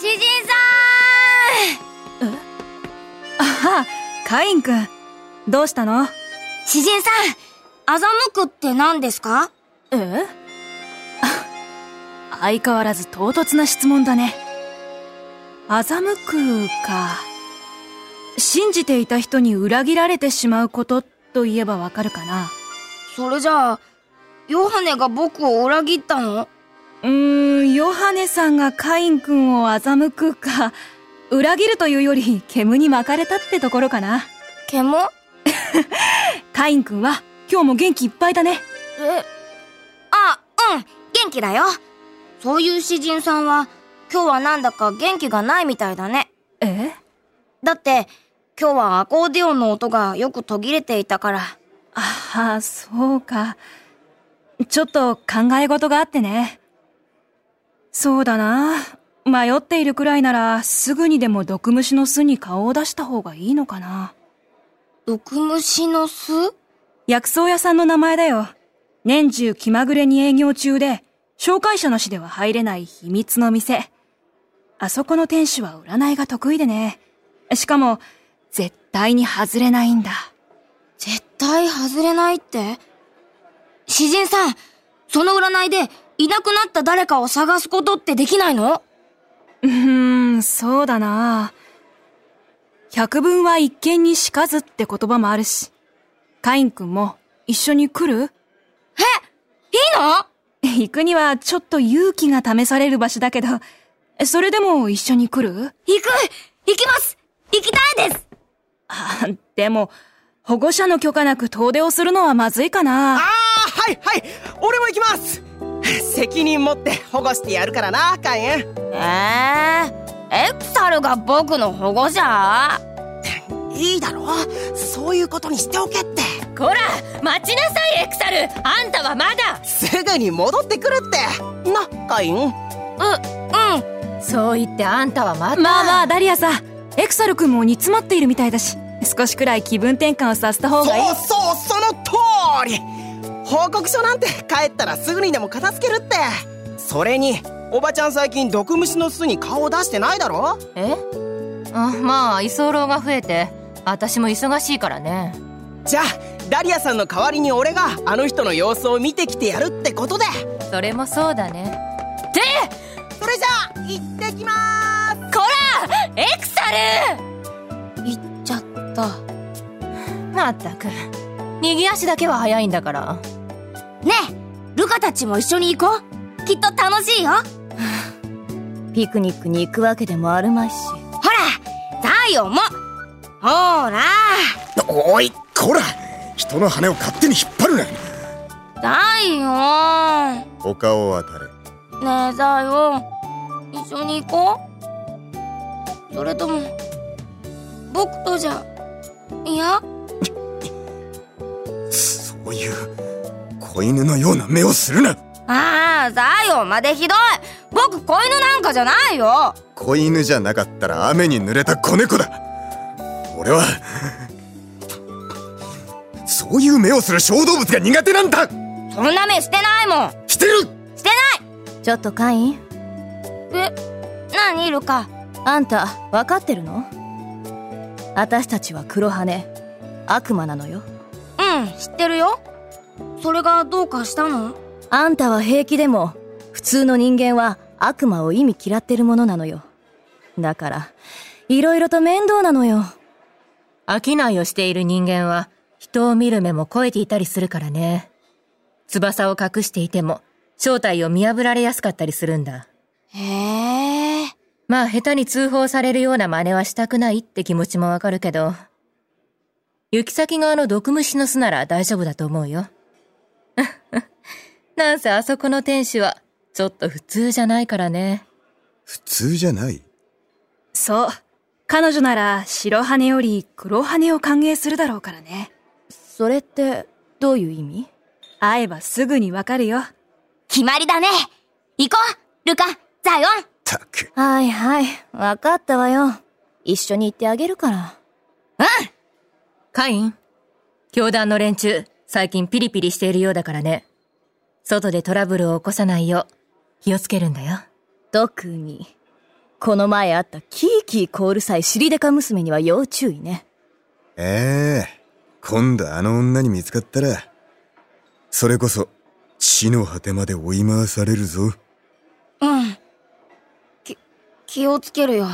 詩人さんああ、カインくん。どうしたの？詩人さん、欺くって何ですか？え？あ 相変わらず唐突な質問だね。欺くか。信じていた人に裏切られてしまうことと言えばわかるかな。それじゃあ、ヨハネが僕を裏切ったの？うーん、ヨハネさんがカイン君を欺くか、裏切るというより煙に巻かれたってところかな。煙？カイン君は今日も元気いっぱいだね。え、あ、うん、元気だよ。そういう詩人さんは、今日はなんだか元気がないみたいだね。え？だって、今日はアコーディオンの音がよく途切れていたから。ああ、そうか。ちょっと考え事があってね。そうだな。迷っているくらいなら、すぐにでも毒虫の巣に顔を出した方がいいのかな。毒虫の巣？薬草屋さんの名前だよ。年中気まぐれに営業中で、紹介者なしでは入れない秘密の店。あそこの店主は占いが得意でね。しかも、絶対に外れないんだ。絶対外れないって？詩人さん、その占いでいなくなった誰かを探すことってできないの？うーん、そうだな。百聞は一見にしかずって言葉もあるし。カイン君も一緒に来る？えいいの？行くにはちょっと勇気が試される場所だけど、それでも一緒に来る？行く行きます。行きたいです。あ、でも、保護者の許可なく遠出をするのはまずいかあな。あはいはい。俺も行きます 責任持って保護してやるからなカイン。えー、エクサルが僕の保護者？いいだろそういうことにしておけって。こら待ちなさいエクサル。あんたはまだ。すぐに戻ってくるって。なカイン。う、うん。そう言ってあんたはまだまあまあ、ダリアさん。エクサル君も煮詰まっているみたいだし、少しくらい気分転換をさせた方がいい。そうそうその通り報告書なんて帰ったらすぐにでも片付けるって。それにおばちゃん最近毒虫の巣に顔を出してないだろ？え？あまあ居候が増えて私も忙しいからね。じゃあダリアさんの代わりに俺があの人の様子を見てきてやるってことで。それもそうだね。ってそれじゃあ行ってきまーす。こらエクサ行っちゃった。ルまったく。逃げ足だけは早いんだからねえ、ルカたちも一緒に行こう。きっと楽しいよ。ピクニックに行くわけでもあるまいしほら、ザイオンも。ほら、おいこら人の羽を勝手に引っ張るなザイオン。お顔を当たれねえ、ザイオン。一緒に行こうそれとも、僕とじゃ、いや？そういう子犬のような目をするな。ああ、ザイオンまでひどい。僕子犬なんかじゃないよ。子犬じゃなかったら雨に濡れた子猫だ。俺はそういう目をする小動物が苦手なんだ。そんな目してないもん。してる。してない。ちょっとカイン。え、何ルカあんた分かってるの？私たちは黒羽。悪魔なのよ。うん、知ってるよそれがどうかしたの？あんたは平気でも普通の人間は悪魔を意味嫌ってるものなのよ。だからいろいろと面倒なのよ。商いをしている人間は人を見る目も超えていたりするからね。翼を隠していても正体を見破られやすかったりするんだ。へえ。まあ下手に通報されるような真似はしたくないって気持ちもわかるけど行き先側の毒虫の巣なら大丈夫だと思うよ なんせあそこの店主はちょっと普通じゃないからね。普通じゃない？そう。彼女なら白羽より黒羽を歓迎するだろうからね。それってどういう意味？会えばすぐにわかるよ。決まりだね。行こう。ルカ、ザイオンたく。はいはい。わかったわよ。一緒に行ってあげるから。うん。カイン教団の連中最近ピリピリしているようだからね外でトラブルを起こさないよう気をつけるんだよ特にこの前あったキーキーコールさえ尻デカ娘には要注意ね。ええ今度あの女に見つかったら、それこそ、地の果てまで追い回されるぞ。うん。き、気をつけるよ。